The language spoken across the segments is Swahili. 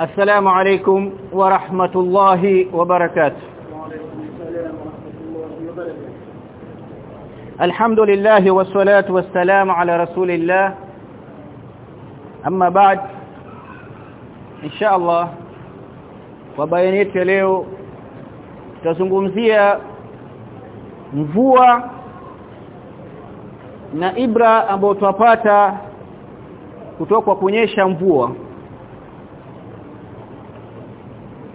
السلام عليكم ورحمة الله وبركاته الحمد لله والصلاة والسلام على رسول الله أما بعد إن شاء الله وبيانيت leo tutazungumzia mvua na ibra ambayo twapata kutoka kwa kunyesha mvua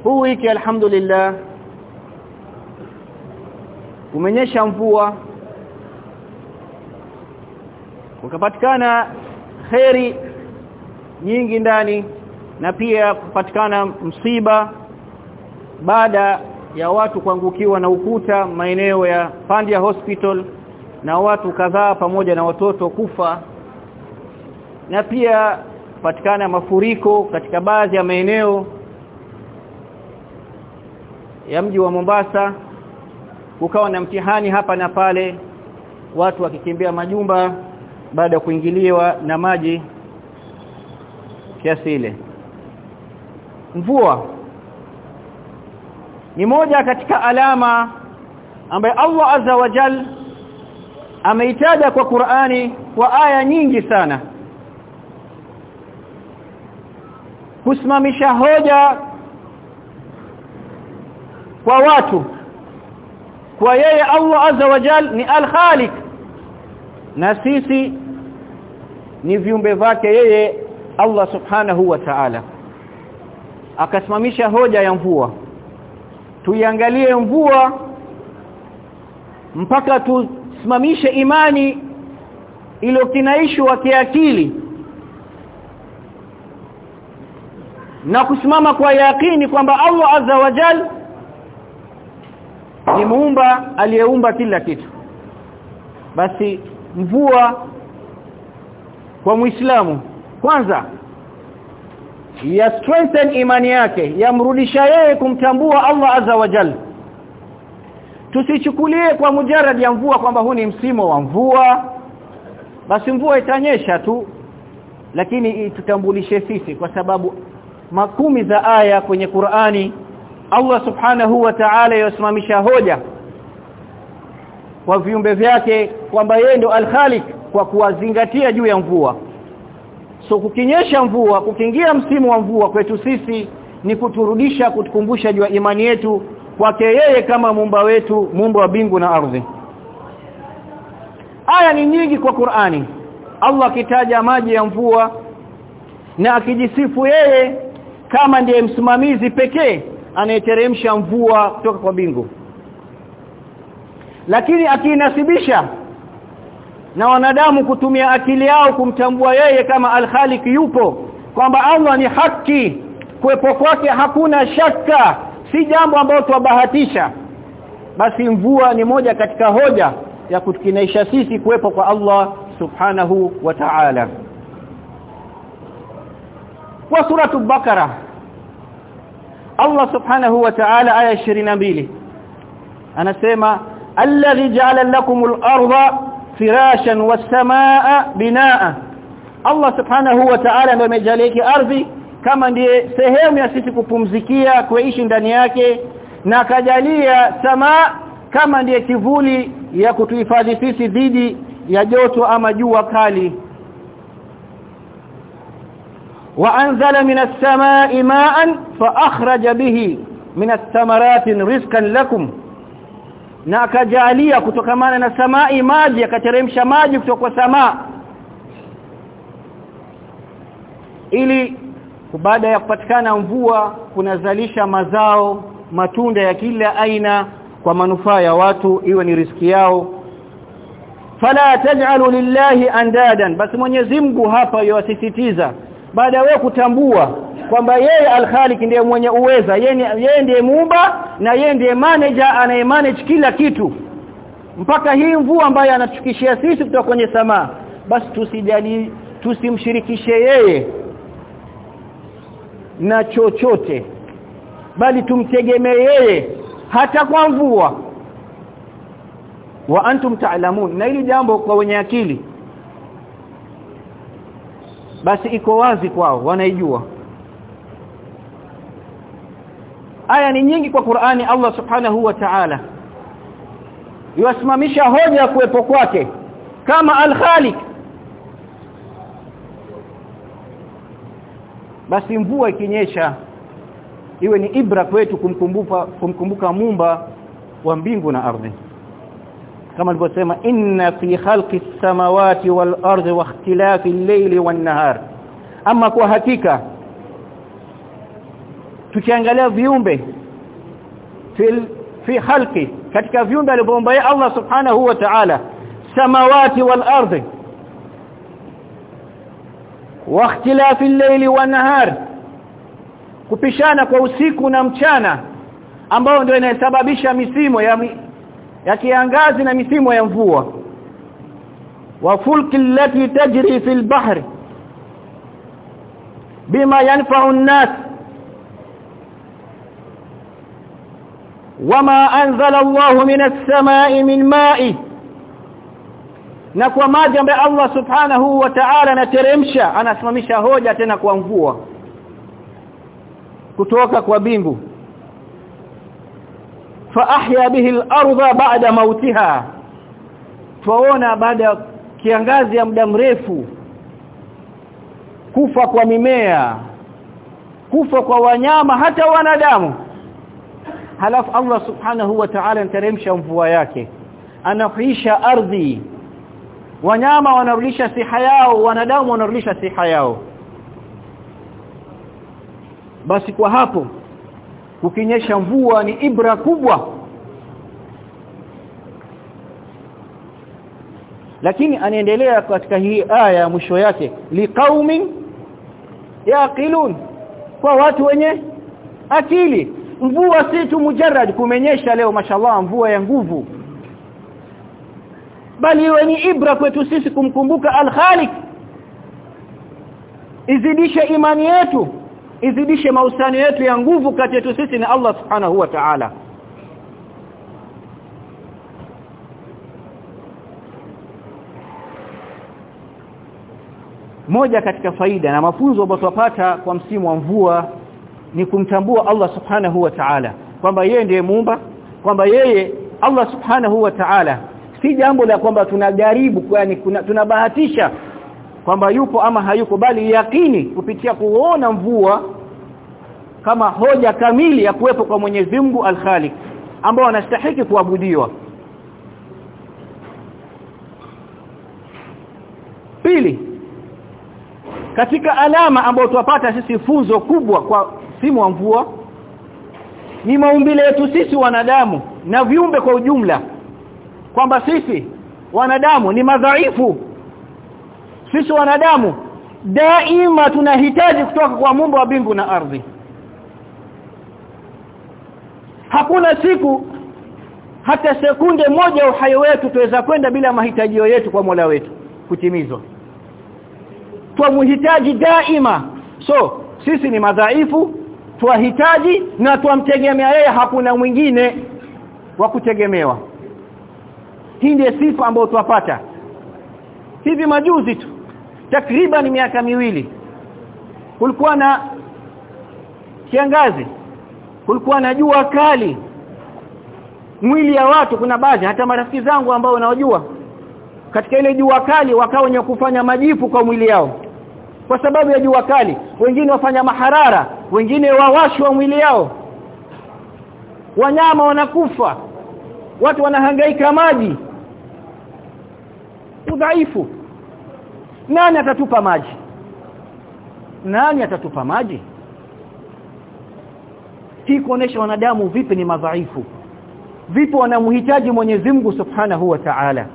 huu wiki alhamdulillah umenyesha mvua ukapatikana kheri nyingi ndani na pia kupatikana msiba baada ya watu kuangukiwa na ukuta maeneo ya Pandia Hospital na watu kadhaa pamoja na watoto kufa na pia patikana mafuriko katika baadhi ya maeneo ya mji wa Mombasa kukawa na mtihani hapa na pale watu wakikimbia majumba baada ya kuingiliwa na maji kiasi ile. Mvua ni moja katika alama ambaye Allah azza wa jal ameitaja kwa Qur'ani kwa aya nyingi sana. Kusimamisha hoja kwa watu kwa yeye Allah azza wa jal ni al-khaliq. Na sisi ni viumbe vyake yeye Allah subhanahu wa ta'ala. Akasimamisha hoja ya mvua. Tuiangalie mvua mpaka tusimamishe imani iliyokinaishwa kiakili. Na kusimama kwa yakini kwamba Allah azza wa jal ni muumba aliyeumba kila kitu. Basi mvua kwa muislamu kwanza ya strengthen imani yake yamrudisha yeye kumtambua Allah azza wa jalla. Tusichukulie kwa mujarad ya mvua kwamba huu ni msimo wa mvua. Basi mvua itanyesha tu lakini itutambulishe sisi kwa sababu makumi za aya kwenye Qur'ani Allah subhanahu wa ta'ala yasimamisha hoja kwa viumbe vyake kwamba yeye ndo al-Khaliq kwa kuwazingatia juu ya mvua. So kukinyesha mvua kukiingia msimu wa mvua kwetu sisi ni kuturudisha kutukumbusha juu ya imani yetu kwake yeye kama muumba wetu muumba wa bingu na ardhi. Aya ni nyingi kwa Qur'ani. Allah akitaja maji ya mvua na akijisifu yeye kama ndiye msimamizi pekee anayeteremsha mvua kutoka kwa bingu lakini akinasibisha na wanadamu kutumia akili yao kumtambua yeye kama al-Khaliq yupo kwamba Allah ni haki kuwepo kwake hakuna shaka si jambo ambalo tuwabahatisha basi mvua ni moja katika hoja ya kutukinaisha sisi kuwepo kwa Allah subhanahu wa ta'ala. Kwa suratu bakara Allah subhanahu wa ta'ala aya 22 anasema alladhi ja'ala lakumul arda firashan was-samaa binaa Allah subhanahu wa ta'ala ndiye amejalia ardhi kama ndiye sehemu ya sisi kupumzikia kuishi ndani yake na akajalia samaa kama ndiye kivuli ya kutuhifadhi sisi dhidi ya joto ama jua kali وأنزل من السماء ماء فأخرج به من الثمرات رزقا لكم na akajalia kutokamana na samai maji akateremsha maji kutoka kwa samaa ili baada ya kupatikana mvua kunazalisha mazao matunda ya kila aina kwa manufaa ya watu iwe ni riski yao fala taj'alu lillahi andadan basi Mwenyezi Mungu hapa yawasisitiza baada ya kutambua kwamba yeye al-Khaliq ndiye mwenye uweza yeye ndiye muumba na yeye ndiye manager anayemanage kila kitu. Mpaka hii mvua ambayo anachukishia sisi kutoka kwenye samaa basi tusijali tusimshirikishe yeye na chochote bali tumtegemee yeye hata kwa mvua. Wa antum ta'lamun. Na hili jambo kwa wenye akili basi iko wazi kwao wanaijua. Aya ni nyingi kwa Qur'ani Allah subhanahu wa ta'ala. Yuasimamisha hoja kuwepo kwake kama al-Khaliq. Basi mvua ikinyesha iwe ni ibra kwetu kumkumbuka kumkumbuka mumba wa mbingu na ardhi kama alivyosema inna fi khalqi samawati wal ardi wa ikhtilafi al-layli wan nahar. Ama kwa hakika tukiangalia viumbe fi fi khalqi katika viumbe alivyoumba Allah subhanahu wa ta'ala samawati wal ardi wa ikhtilafi al-layli wan nahar kupishana kwa usiku na mchana ambao ndio inasababisha misimu ya ya kiangazi na misimu ya mvua. Wa fulki lati tajri fil bahri bima yanfa'u an-nas wama anzala Allah minas samai min ma'i na kwa maji ambayo Allah subhanahu wa ta'ala anateremsha anasimamisha hoja tena kwa mvua kutoka kwa bingu fa ahya bihi al-ardha ba'da mautiha tuona baada ya kiangazi ya muda mrefu. Kufa kwa mimea. Kufa kwa wanyama hata wanadamu. Halafu Allah subhanahu wa ta'ala anteremsha mvua yake. Anahuisha ardhi. Wanyama wanarudisha siha yao wanadamu wanarudisha siha yao. Basi kwa hapo kukinyesha mvua ni ibra kubwa. Lakini anaendelea katika hii aya mwisho yake liqaumin yaqilun kwa watu wenye akili. Mvua si tu mujarrad kumenyesha leo mashallah mvua ya nguvu. Bali iwe ni ibra kwetu sisi kumkumbuka al-Khaliq. Izidishe imani yetu izidishe mahusiano yetu ya nguvu kati yetu sisi na Allah subhanahu wa ta'ala. Moja katika faida na mafunzo ambayo tupata kwa msimu wa mvua ni kumtambua Allah subhanahu wa ta'ala. Kwamba yeye ndiye muumba kwamba yeye Allah subhanahu wa ta'ala. Si jambo la kwamba tunajaribu yani tunabahatisha kwamba yupo ama hayupo bali yakini kupitia kuona mvua kama hoja kamili ya kuwepo kwa Mwenyezi Mungu Al-Khaliq ambao wanastahili kuabudiwa. Pili katika alama ambayo tuwapata sisi funzo kubwa kwa simu wa mvua ni maumbile yetu sisi wanadamu na viumbe kwa ujumla kwamba sisi wanadamu ni madhaifu sisi wanadamu daima tunahitaji kutoka kwa Mungu wa mbingu na ardhi. Hakuna siku hata sekunde moja uhai wetu tuweza kwenda bila mahitajio yetu kwa Mola wetu kutimizwa. Twamhitaji daima. So sisi ni madhaifu twahitaji na twamtegemea yeye hakuna mwingine wa kutegemewa. Hii ndiye sifa ambayo tuwapata hivi majuzi tu takriban miaka miwili. Kulikuwa na kiangazi. Kulikuwa na jua kali. Mwili ya watu kuna baadhi hata marafiki zangu ambao wanajua katika ile jua kali wakao wenye kufanya majipu kwa mwili yao. Kwa sababu ya jua kali wengine wafanya maharara wengine wawashwa mwili yao. Wanyama wanakufa. Watu wanahangaika maji. Udhaifu nani atatupa maji? Nani atatupa maji? Hii kuonesha wanadamu vipi ni madhaifu. Vipi wanamhitaji Mwenyezi Mungu Subhanahu wa Ta'ala?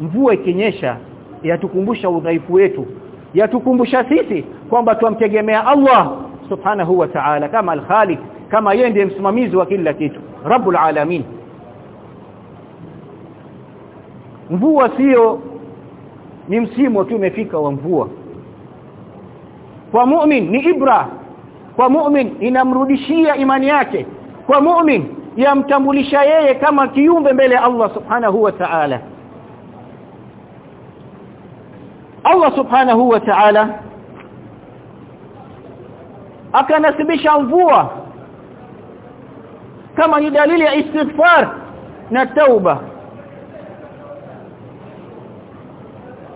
Mvua ikinyesha yatukumbusha udhaifu wetu. Yatukumbusha sisi kwamba tuamtegemea Allah Subhanahu wa Ta'ala kama al-Khaliq kama yeye ndiye msimamizi wa kila kitu. Rabbul Alamin. Mvua sio ni msimu tu umefika wa mvua. Kwa mu'min ni ibra. Kwa mu'min inamrudishia imani yake. Kwa mu'min yamtambulisha yeye kama kiumbe mbele Allah subhanahu wa ta'ala. Allah subhanahu wa ta'ala akanasibisha mvua kama ni dalili ya istighfar na tauba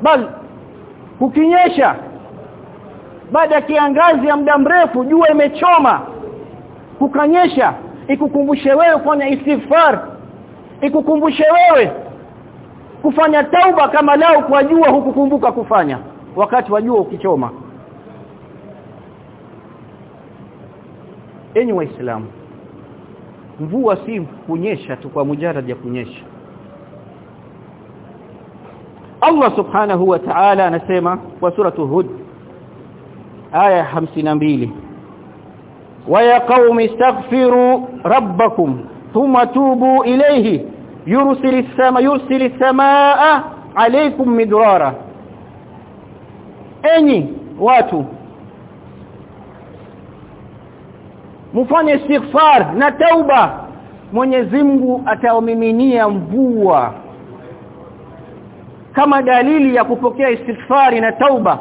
bal kukinyesha. Baada ya kiangazi ya muda mrefu jua imechoma. Kukanyesha ikukumbushe wewe kufanya istighfar. Ikukumbushe wewe kufanya tauba kama lao kwa jua hukukumbuka kufanya wakati wa jua ukichoma. Enyi waislamu mvua si kunyesha tu kwa mujarad ya kunyesha Allah subhanahu wa ta'ala anasema kwa suratu Hud aya 52 wa ya qaumi istaghfiru rabbakum thumma tubu ilayhi yursilis sama yursilis samaa alaykum midrara. Enyi watu mufanye istighfar na tauba. Mwenyezi Mungu ataomiminia mvua kama dalili ya kupokea istighfari na tauba.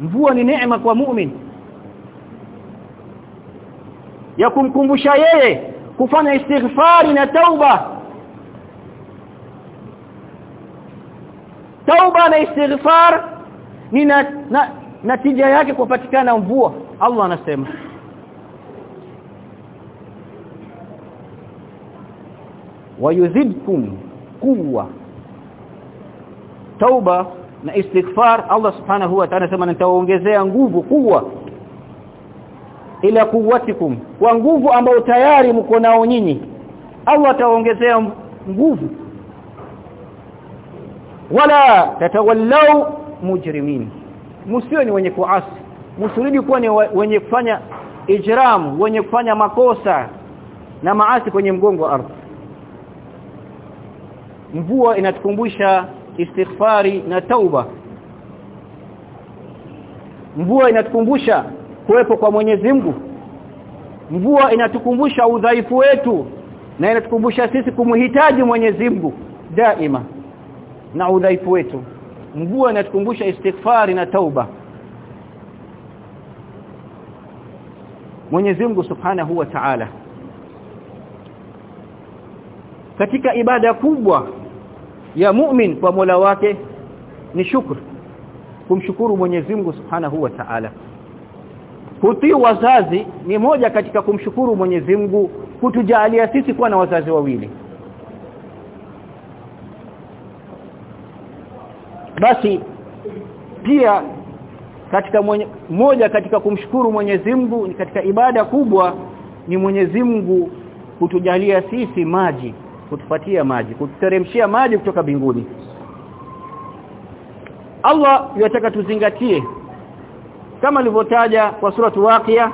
Mvua ni neema kwa mu'min. Ya kumkumbusha yeye kufanya istighfari na tauba. Tauba na istighfar ni na, na, natija yake kupatikana mvua. Allah anasema wayuzidkum quwwa. Tauba na istighfar Allah subhanahu wa ta'ala sema nitawaongezea nguvu kuwa ila kuwatikum kwa nguvu ambayo tayari mko nao nyinyi. Allah atawaongezea nguvu. Wala tatawallau mujrimin msiwe ni wenye kuasi msirudi kuwa ni wenye kufanya ijram wenye kufanya makosa na maasi kwenye mgongo wa ardhi mvua inatukumbusha istighfari na tauba. Mvua inatukumbusha kuwepo kwa Mwenyezi Mungu. Mvua inatukumbusha udhaifu wetu na inatukumbusha sisi kumhitaji Mwenyezi Mungu daima na udhaifu wetu. Mvua inatukumbusha istighfari na tauba. Mwenyezi Mungu Subhanahu wa Ta'ala katika ibada kubwa ya mu'min kwa Mola wake ni shukr kumshukuru Mwenyezi Mungu Subhanahu wa Ta'ala. Kutii wazazi ni moja katika kumshukuru Mwenyezi Mungu kutujalia sisi kuwa na wazazi wawili. Basi pia katika mwenye, moja katika kumshukuru Mwenyezi Mungu ni katika ibada kubwa ni Mwenyezi Mungu kutujalia sisi maji kutupatia maji kututeremshia maji kutoka binguni Allah yataka tuzingatie kama alivyotaja kwa sura waqia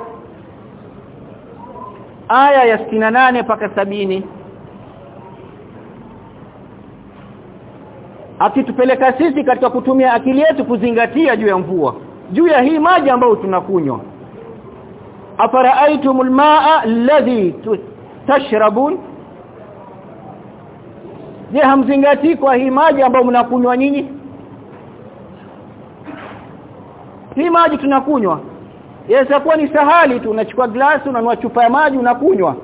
aya ya 68 mpaka sabini akitupeleka sisi katika kutumia akili yetu kuzingatia juu ya mvua juu ya hii maji ambayo tunakunywa. Afara'aytumul ma'a alladhi tashrabun je hamzingatii kwa hii maji ambayo mnakunywa nyinyi? Hii maji tunakunywa. Yaweza kuwa ni sahali tu unachukua glasi unanua chupa ya maji unakunywa.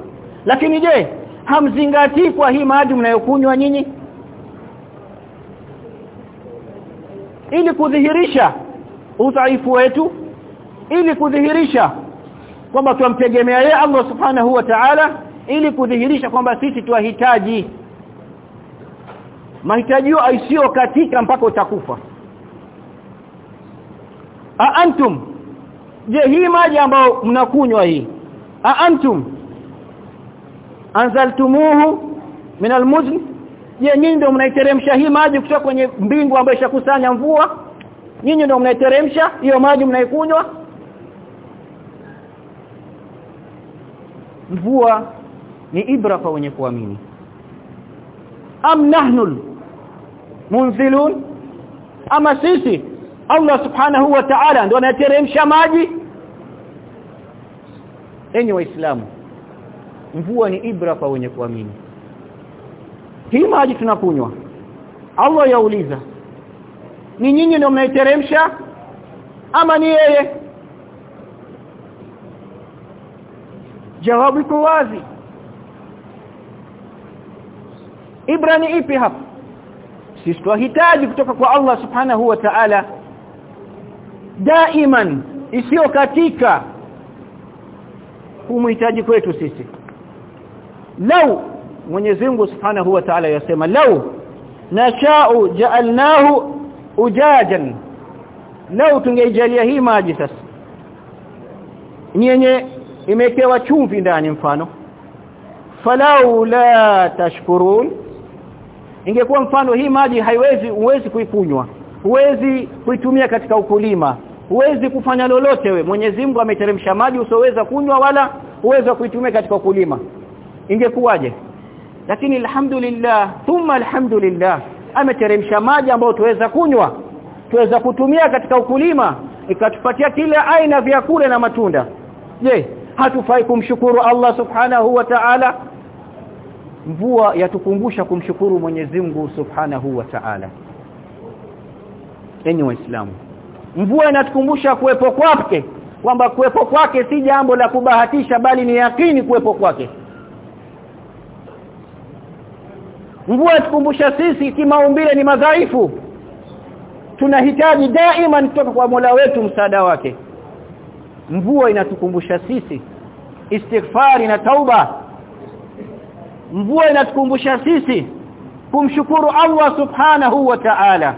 Lakini je hamzingatii kwa hii maji mnayokunywa nyinyi? Ili kudhihirisha udhaifu wetu ili kudhihirisha kwamba tumtegemea yeye Allah subhanahu wa ta'ala ili kudhihirisha kwamba sisi tuwahitaji mahitaji aisio katika mpaka utakufa. A antum je hii maji ambayo mnakunywa hii a antum anzaltumuhu min almuzn je nyinyi ndio mnaiteremsha hii maji kutoka kwenye mbingu ambayo ishakusanya mvua? Nyinyi ndio mnaiteremsha hiyo maji mnaikunywa? Mvua ni ibra kwa wenye kuamini. Am nahnu munzilun? Ama sisi? Allah subhanahu wa ta'ala ndio anateremsha maji? Enyi waislamu mvua ni ibra kwa wenye kuamini. Hii maji tunakunywa. Allah yauliza ni nyinyi ndio mnaiteremsha? Ama ni yeye? Jawabu iko wazi. Ibra ni ipi hapa sisi tunahitaji kutoka kwa Allah subhanahu wa ta'ala. Daiman isiyo katika kumhitaji kwetu sisi. Lau Mwenyezi Mungu Subhanahu wa Ta'ala yasema lau nasha'u ja'alnahu ujajan. Lau tungeijalia hii maji sasa. Nyenye imekewa chumvi ndani mfano. Falau la tashkurun ingekuwa mfano hii maji haiwezi huwezi kuikunywa. Huwezi kuitumia katika ukulima. Huwezi kufanya lolote we Mwenyezi Mungu ameteremsha maji usoweza kunywa wala uweza kuitumia katika ukulima. Ingekuwaje? Lakini alhamdulillah thumma alhamdulillah ameteremsha maji ambayo tuweza kunywa. Tuweza kutumia katika ukulima. Ikatupatia kila aina vyakula na matunda. Je hatufai kumshukuru Allah subhanahu wa ta'ala mvua yatukumbusha kumshukuru Mwenyezi Mungu subhanahu wa ta'ala. Enyi waislamu mvua inatukumbusha kuwepo kwake kwamba kuwepo kwake si jambo la kubahatisha bali ni yakini kuwepo kwake. Mvua inatukumbusha sisi kimaumbile ni madhaifu. Tunahitaji daima kutoka kwa Mola wetu msaada wake. Mvua inatukumbusha sisi istighfari na tauba mvua inatukumbusha sisi kumshukuru Allah subhanahu wa ta'ala.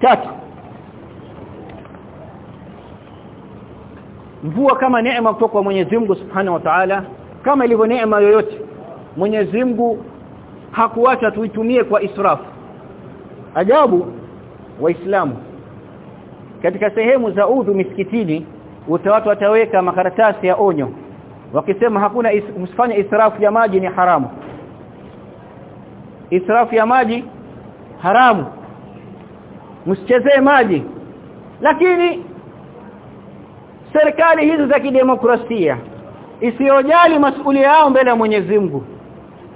Tatu. Mvua kama neema kutoka kwa Mwenyezi Mungu Subhanahu wa Ta'ala kama ilivyo neema yoyote Mwenyezi Mungu hakuacha tuitumie kwa israfu. Ajabu waislamu. Katika sehemu za udhu misikitini watu wataweka makaratasi ya onyo wakisema hakuna is, israfu ya maji ni haramu. Israfu ya maji haramu. Msichezee maji. Lakini serikali hizi za kidemokrasia isiyojali masuala yao mbele ya Mwenyezi Mungu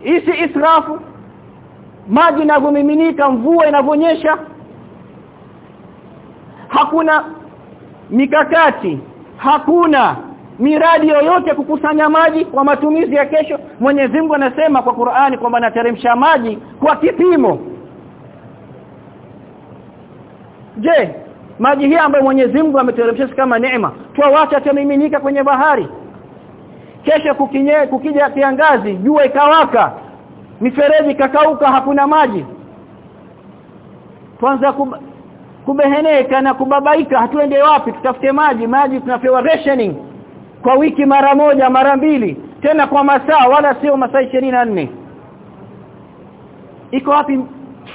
isi israfu maji inavyomiminika mvua inavyonyesha hakuna mikakati hakuna miradi yoyote kukusanya maji kwa matumizi ya kesho. Mwenyezi Mungu anasema kwa Qur'ani kwamba anateremsha maji kwa kipimo. Je maji hii ambayo Mwenyezi Mungu ameteremsha kama neema? Tuawacha tamiminika kwenye bahari. Kesho kukinye kukija kiangazi jua ikawaka mifereji kakauka hakuna maji. Kub, kubeheneka na kubabaika hatuende wapi? Tutafute maji. Maji tunapewa rationing kwa wiki mara moja mara mbili tena kwa masaa wala sio masaa 24 iko wapi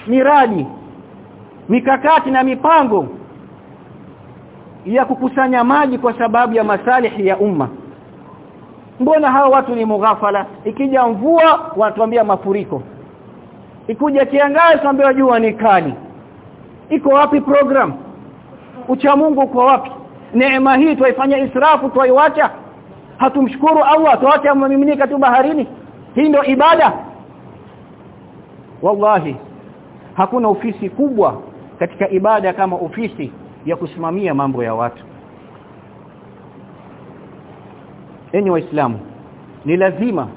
miradi mikakati na mipango ya kukusanya maji kwa sababu ya masalihi ya umma? Mbona hawa watu ni mughafala? Ikija mvua wanatuambia mafuriko. Ikuja kiangazi tuambia jua ni kali iko wapi program? Ucha Mungu kwa wapi? Neema hii twaifanya israfu twaiwacha? Hatumshukuru Allah tuache mmiminika tu baharini? Hii ndio ibada? Wallahi hakuna ofisi kubwa katika ibada kama ofisi ya kusimamia mambo ya watu. Enyi waislamu ni lazima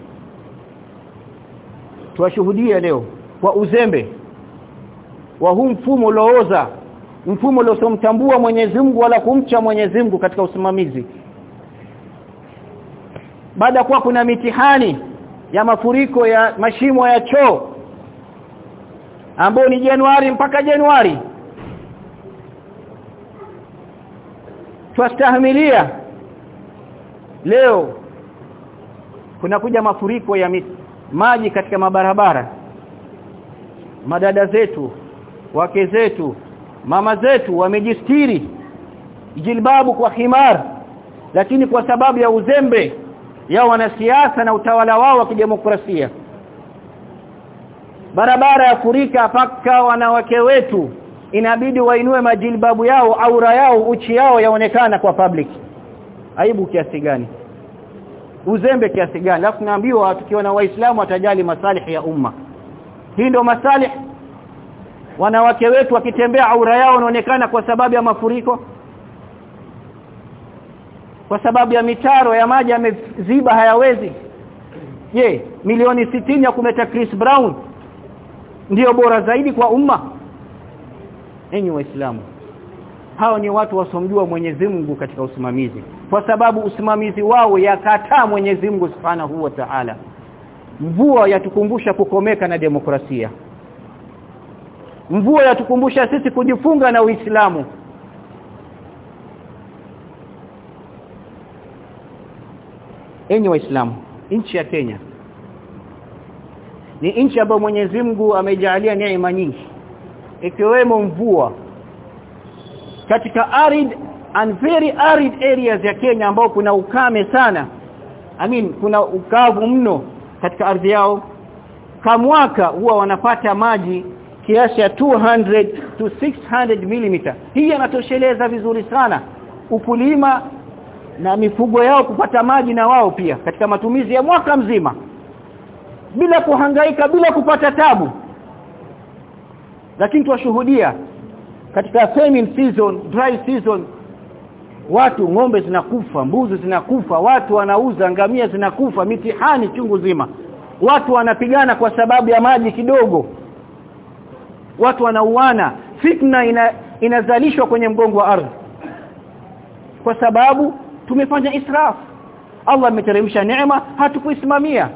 tuwashuhudie leo kwa uzembe wa huu mfumo looza mfumo uliosomtambua Mwenyezi Mungu wala kumcha Mwenyezi Mungu katika usimamizi. Baada kuwa kuna mitihani ya mafuriko ya mashimo ya choo ambao ni Januari mpaka Januari twastahimilia leo kuna kuja mafuriko ya miti maji katika mabarabara. Madada zetu wake zetu mama zetu wamejistiri jilbabu kwa himar lakini kwa sababu ya uzembe ya wanasiasa na utawala wao wa kidemokrasia. Barabara ya kurika paka wanawake wetu inabidi wainue majilbabu yao aura yao uchi yao yaonekana kwa public. Aibu kiasi gani? Uzembe kiasi gani? Alafu naambiwa tukiwa na waislamu watajali masalihi ya umma. Hii ndio masalih wanawake wetu wakitembea aura yao inaonekana kwa sababu ya mafuriko kwa sababu ya mitaro ya maji yameziba hayawezi. Je milioni sitini ya kumeta Chris Brown ndiyo bora zaidi kwa umma? Enyi waislamu hao ni watu wasomjua Mwenyezi Mungu katika usimamizi kwa sababu usimamizi wao yakataa Mwenyezi Mungu Subhanahu wa Ta'ala. Mvua yatukumbusha kukomeka na demokrasia mvua yatukumbusha sisi kujifunga na Uislamu. Enyi waislamu nchi ya Kenya ni nchi ambayo Mwenyezi Mungu amejalia neema nyingi ikiwemo mvua katika arid and very arid areas ya Kenya ambao kuna ukame sana. I mean kuna ukavu mno katika ardhi yao. Kwa mwaka huwa wanapata maji kiasi ya 200 to 600 mm hii inatosheleza vizuri sana ukulima na mifugo yao kupata maji na wao pia katika matumizi ya mwaka mzima bila kuhangaika bila kupata tabu. Lakini tuwashuhudia katika famine season dry season watu ng'ombe zinakufa mbuzi zinakufa watu wanauza ngamia zinakufa mitihani chungu zima watu wanapigana kwa sababu ya maji kidogo watu wanauana. Fitna ina, inazalishwa kwenye mgongo wa ardhi. Kwa sababu tumefanya israf. Allah ameteremsha neema hatukuisimamia.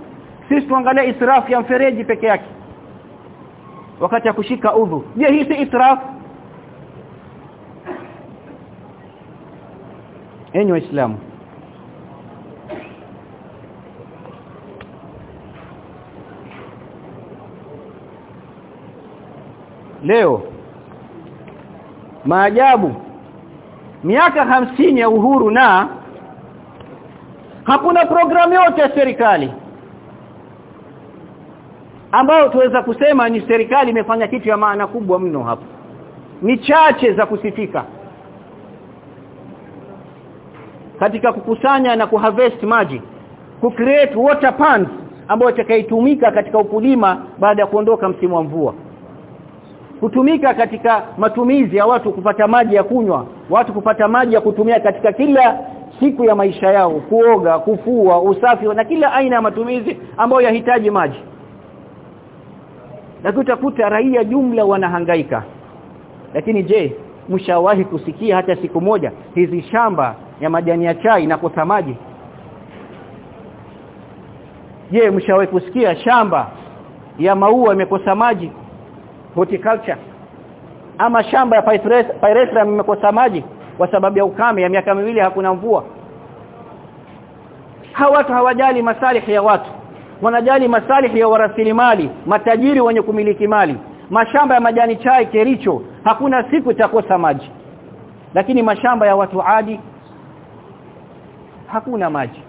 Sisi tuangalia israf ya mfereji peke yake. Wakati ya kushika udhu. Je hii si israf? Enyi waislamu leo. Maajabu. Miaka hamsini ya uhuru na hakuna programu yote ya serikali. Ambayo tuweza kusema ni serikali imefanya kitu ya maana kubwa mno hapo. Ni chache za kusifika. Katika kukusanya na kuharvest maji ku create water ponds ambayo itakaitumika katika ukulima baada ya kuondoka msimu wa mvua kutumika katika matumizi ya watu kupata maji ya kunywa watu kupata maji ya kutumia katika kila siku ya maisha yao kuoga kufua usafi na kila aina ya matumizi ambayo yahitaji maji. Lakini utakuta raia jumla wanahangaika. Lakini je mshawahi kusikia hata siku moja hizi shamba ya majani ya chai inakosa maji? Je mshawahi kusikia shamba ya maua imekosa maji horticulture. Ama shamba ya pyrethrum imekosa maji kwa sababu ya ukame ya miaka miwili hakuna mvua. Hawa watu hawajali masalihi ya watu. Wanajali masalihi ya warasilimali matajiri wenye kumiliki mali. Mashamba ya majani chai kericho hakuna siku itakosa maji. Lakini mashamba ya watu adi hakuna maji.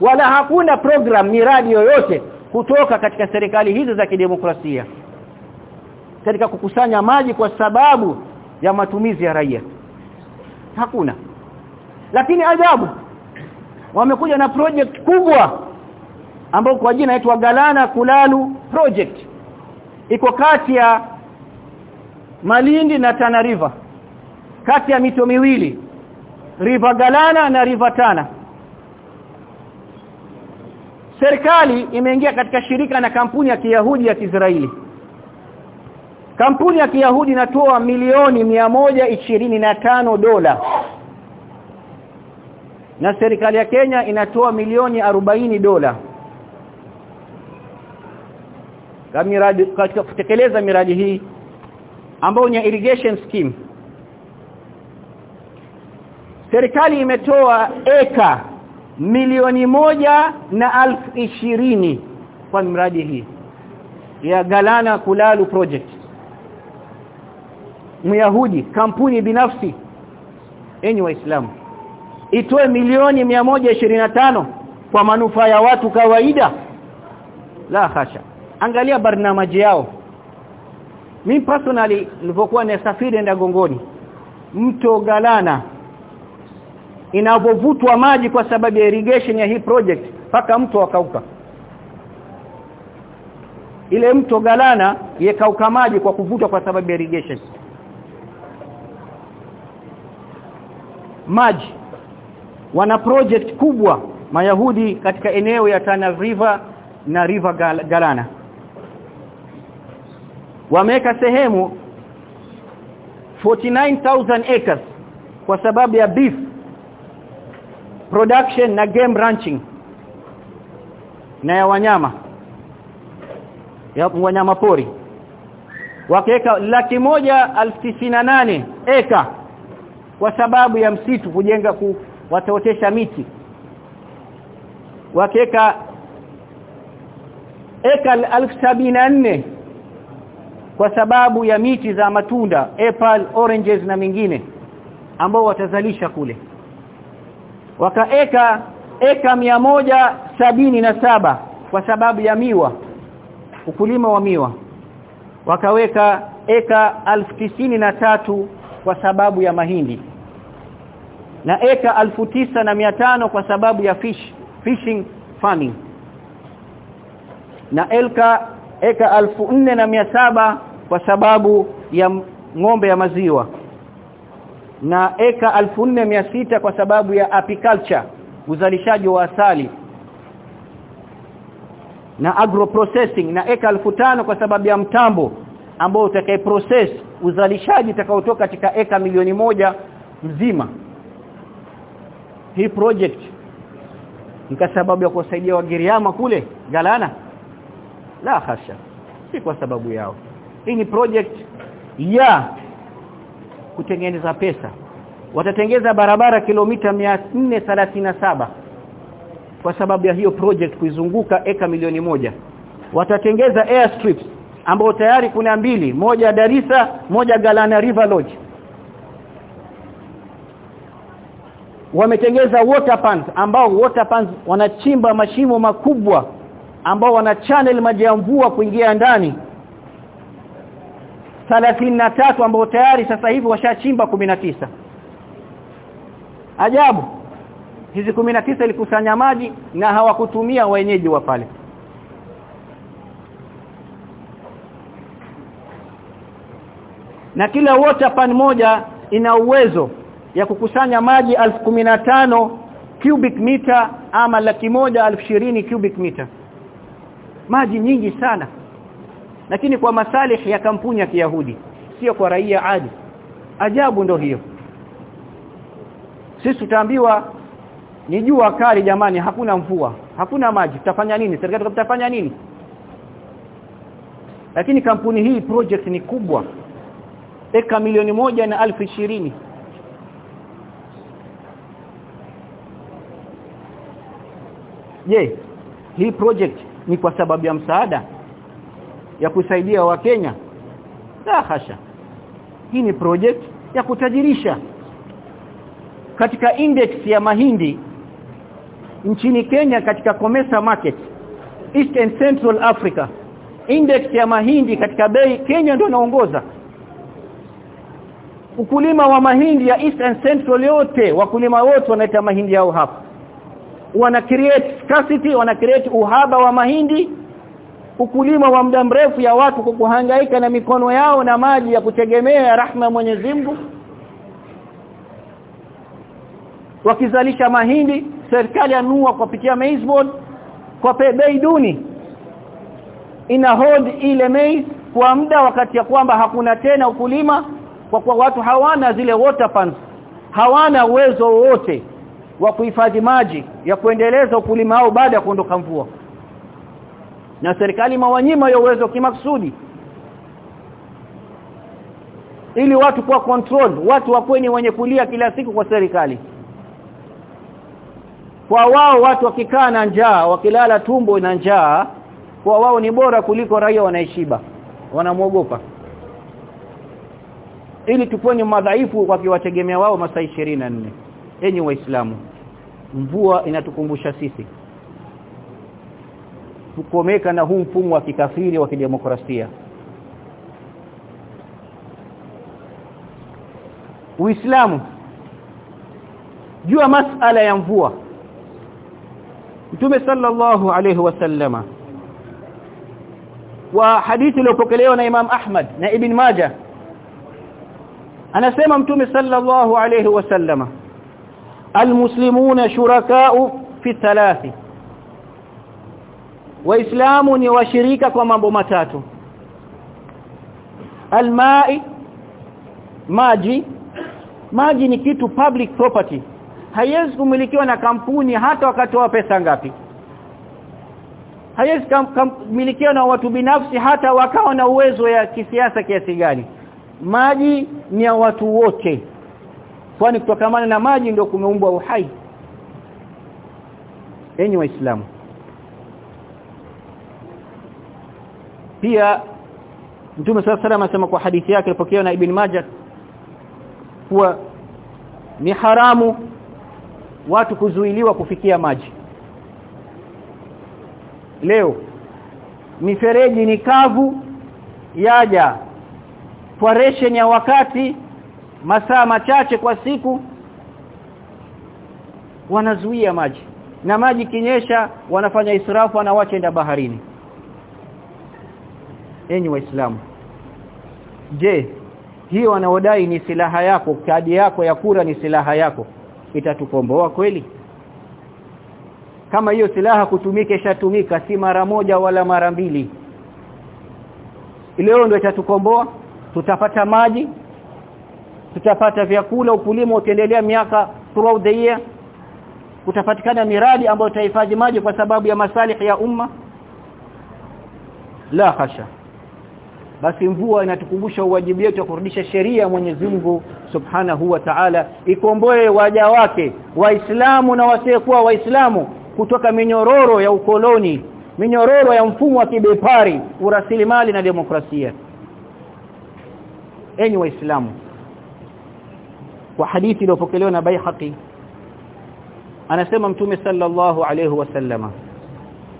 Wala hakuna program miradi yoyote kutoka katika serikali hizo za kidemokrasia katika kukusanya maji kwa sababu ya matumizi ya raia. Hakuna. Lakini ajabu wamekuja na project kubwa ambayo kwa jina inaitwa Galana Kulalu project. Iko kati ya Malindi na Tana River kati ya mito miwili River Galana na River Tana. Serikali imeingia katika shirika na kampuni ya Kiyahudi ya Kiisraeli kampuni ya Kiyahudi inatoa milioni tano dola. Na serikali ya Kenya inatoa milioni 40 dola. Kamiradi katika kutekeleza miradi hii ambayo ni irrigation scheme serikali imetoa eka milioni moja na alfu ishirini kwa miradi hii ya Galana Kulalu project Myahudi kampuni binafsi. Enyi waislamu itoe milioni tano kwa manufaa ya watu kawaida. La hasha. Angalia barnamaji yao. Mi personally nilipokuwa nasafiri enda gongoni mto Galana inavovutwa maji kwa sababu ya irrigation ya hii project paka mto wakauka. Ile mto Galana yekauka maji kwa kuvutwa kwa sababu ya irrigation maji. Wana project kubwa mayahudi katika eneo ya Tana River na River Gal Galana. Wameweka sehemu 49000 acres kwa sababu ya beef production na game ranching na ya wanyama ya wanyama pori wakaweka laki moja nane eka kwa sababu ya msitu kujenga ku, wataotesha miti. Wakeka eka alfu nne kwa sababu ya miti za matunda apple oranges na mingine ambao watazalisha kule. Wakaeka eka moja sabini na saba kwa sababu ya miwa ukulima wa miwa. Wakaweka eka na tatu kwa sababu ya mahindi na eka alfu tisa na mia tano kwa sababu ya fish fishing farming. Na elka eka alfu nne na mia saba kwa sababu ya ng'ombe ya maziwa. Na eka alfu nne mia sita kwa sababu ya apiculture uzalishaji wa asali. Na agro processing na eka alfu tano kwa sababu ya mtambo ambao utakaye process uzalishaji utakaotoka katika eka milioni moja mzima hii project ni kwa sababu ya kuwasaidia wagiriama kule Galana? La hasha si kwa sababu yao. Hii ni project ya kutengeneza pesa. Watatengeza barabara kilomita 437 kwa sababu ya hiyo project kuizunguka eka milioni moja. Watatengeza airstrips ambao tayari kuna mbili moja Darisa moja Galana River Lodge wametengeza water pans ambao water pans wanachimba mashimo makubwa ambao wana channel maji ya mvua kuingia ndani. Tatu ambao tayari sasa hivi washachimba tisa. Ajabu! Hizi tisa ilikusanya maji na hawakutumia wenyeji wa pale. Na kila water pan moja ina uwezo ya kukusanya maji tano cubic meter ama laki moja alfu cubic meter. Maji nyingi sana. Lakini kwa masalih ya kampuni ya Kiyahudi sio kwa raia adi. Ajabu ndo hiyo. Sisi tutaambiwa ni jua kali jamani hakuna mvua hakuna maji tutafanya nini? Serikali tutafanya nini? Lakini kampuni hii project ni kubwa. Eka milioni moja na alfu ishirini je hii project ni kwa sababu ya msaada ya kusaidia wakenya la hasha. Hii ni project ya kutajirisha katika index ya mahindi nchini Kenya katika Comesa market East and Central Africa. Index ya mahindi katika bei Kenya ndio inaongoza. Ukulima wa mahindi ya East and Central yote wakulima wote wanaita mahindi yao hapa wana create scarcity wana create uhaba wa mahindi ukulima wa muda mrefu ya watu kuhangaika na mikono yao na maji ya kutegemea ya rahma Mwenyezi Mungu. Wakizalisha mahindi serikali anua kupitia maize board kwa bei duni. Ina hold ile maize kwa muda wakati ya kwamba hakuna tena ukulima kwa kuwa watu hawana zile water pans hawana uwezo wote wa kuhifadhi maji ya kuendeleza ukulima wao baada ya kuondoka mvua. Na serikali mawanyima ya uwezo kimaksudi. Ili watu kuwa control watu wakuwe ni wenye kulia kila siku kwa serikali. Kwa wao watu wakikaa na njaa wakilala tumbo na njaa kwa wao ni bora kuliko raia wanaishiba. Wanamwogopa. Ili tupone madhaifu kwa kiwategemea wao masaa 24 enyi waislamu mvua inatukumbusha sisi kukomeka na huu mfumo wa kikafiri wa kidemokrasia. Uislamu jua masala ya mvua. Mtume sallallahu alayhi wasallama wa hadithi iliyopokelewa na Imam Ahmad na Ibn Majah anasema mtume sallallahu alayhi wasallama almuslimuna shuraka'u fi thalathi. Waislamu ni washirika kwa mambo matatu. Almai maji. Maji ni kitu public property. Haiwezi kumilikiwa na kampuni hata wakatoa pesa ngapi. Haiwezi kumilikiwa na watu binafsi hata wakawa na uwezo ya kisiasa kiasi gani. Maji ni ya watu wote kwani kutokamana na maji ndio kumeumbwa uhai enyi waislamu pia Mtume صلى الله عليه kwa hadithi yake ilipokewa na Ibn Majah kuwa ni haramu watu kuzuiliwa kufikia maji leo mifereji ni kavu yaja kwa ration ya wakati masaa machache kwa siku wanazuia maji. Na maji kinyesha wanafanya israfu wanawacha enda baharini. Enyi waislamu je hiyo wanaodai ni silaha yako kadi yako ya kura ni silaha yako? Itatukomboa kweli? Kama hiyo silaha kutumika ishatumika si mara moja wala mara mbili leo ndio itatukomboa? Tutapata maji tutapata vyakula ukulima utaendelea miaka throughout the year kutapatikana miradi ambayo itahifadhi maji kwa sababu ya masalih ya umma? La hasha. Basi mvua inatukumbusha uwajibu wetu wa kurudisha sheria ya Mwenyezi Mungu Subhanahu wa Ta'ala ikomboe waja wake waislamu na wasiokuwa waislamu kutoka minyororo ya ukoloni minyororo ya mfumo wa kibepari urasilimali na demokrasia. Enyi waislamu kwa hadithi iliyopokelewa na Baihaqi. Anasema mtume sallallahu alayhi wasallama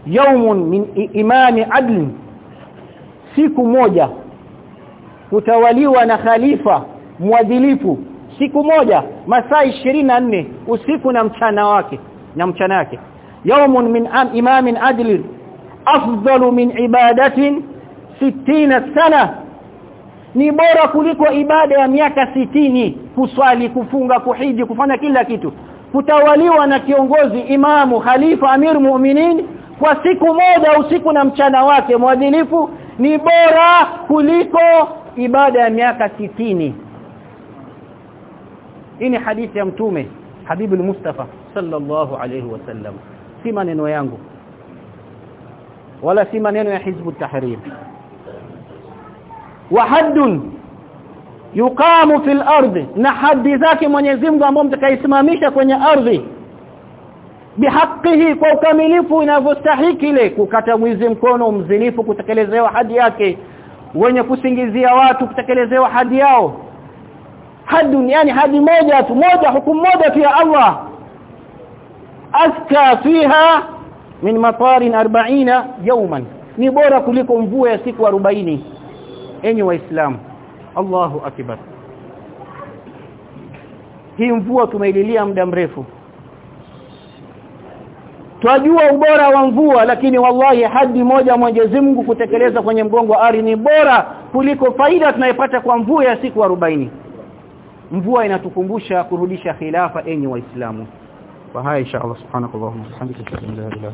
yaumun min imami adl siku moja kutawaliwa na khalifa mwadilifu siku moja masaa 24 usiku na mchana wake na mchana wake yaumun min am imamin adl afdalu min ibadatin 60 sana ni bora kuliko ibada ya miaka sitini kuswali kufunga kuhiji kufanya kila kitu. Kutawaliwa na kiongozi imamu khalifa amir mu'minin kwa siku moja usiku na mchana wake mwadilifu ni bora kuliko ibada ya miaka sitini. Hii ni hadithi ya mtume Habibu mustafa sallallahu alayhi wasallam si maneno yangu wala si maneno ya hizbu tahrir wa haddun yuqamu fil ardi na haddi zake Mwenyezi Mungu ambao mtakaisimamisha kwenye ardhi. Bihaqihi kwa ukamilifu inavyostahiki ile kukata mwizi mkono mzinifu kutekelezewa hadi yake. Wenye kusingizia watu kutekelezewa hadi yao. Hadu yani hadi moja tu moja hukumu moja tu ya Allah. Aska fiha min matarin 40 yawman. Ni bora kuliko mvua ya siku 40 enyi waislamu Allahu akbar. Hii mvua tumeililia muda mrefu. Twajua ubora wa mvua lakini wallahi hadi moja Mwenyezi Mungu kutekeleza kwenye mgongo ardhi ni bora kuliko faida tunayopata kwa mvua ya siku 40 mvua inatukumbusha kurudisha khilafa enyi waislamu. Wa haya insha Allah subhanahu wa ta'ala